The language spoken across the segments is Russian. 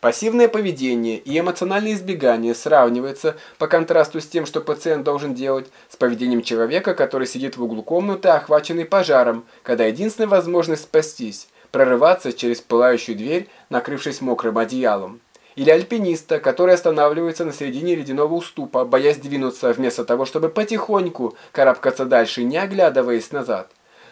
Пассивное поведение и эмоциональное избегание сравнивается по контрасту с тем, что пациент должен делать, с поведением человека, который сидит в углу комнаты, охваченный пожаром, когда единственная возможность спастись – прорываться через пылающую дверь, накрывшись мокрым одеялом. Или альпиниста, который останавливается на середине ледяного уступа, боясь двинуться, вместо того, чтобы потихоньку карабкаться дальше, не оглядываясь назад.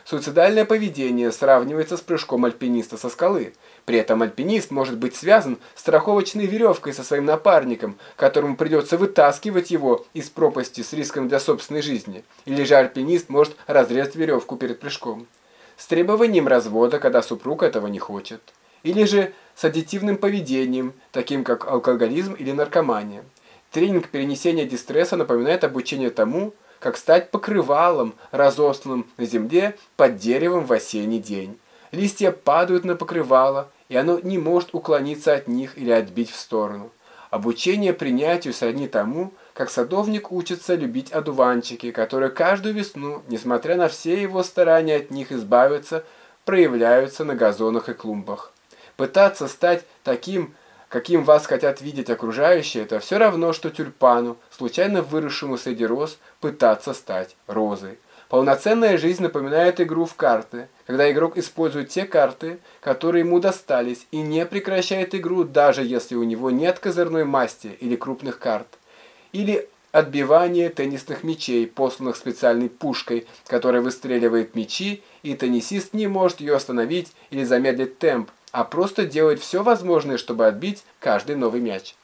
Суицидальное поведение сравнивается с прыжком альпиниста со скалы. При этом альпинист может быть связан страховочной веревкой со своим напарником, которому придется вытаскивать его из пропасти с риском для собственной жизни. Или же альпинист может разрезать веревку перед прыжком. С требованием развода, когда супруг этого не хочет. Или же с аддитивным поведением, таким как алкоголизм или наркомания. Тренинг перенесения дистресса напоминает обучение тому, как стать покрывалом, разосланным на земле под деревом в осенний день. Листья падают на покрывало, и оно не может уклониться от них или отбить в сторону. Обучение принятию сродни тому, как садовник учится любить одуванчики, которые каждую весну, несмотря на все его старания от них избавиться, проявляются на газонах и клумбах. Пытаться стать таким каким вас хотят видеть окружающие, это все равно, что тюльпану, случайно выросшему среди роз, пытаться стать розой. Полноценная жизнь напоминает игру в карты, когда игрок использует те карты, которые ему достались, и не прекращает игру, даже если у него нет козырной масти или крупных карт. Или отбивание теннисных мячей, посланных специальной пушкой, которая выстреливает мячи, и теннисист не может ее остановить или замедлить темп, а просто делает все возможное, чтобы отбить каждый новый мяч.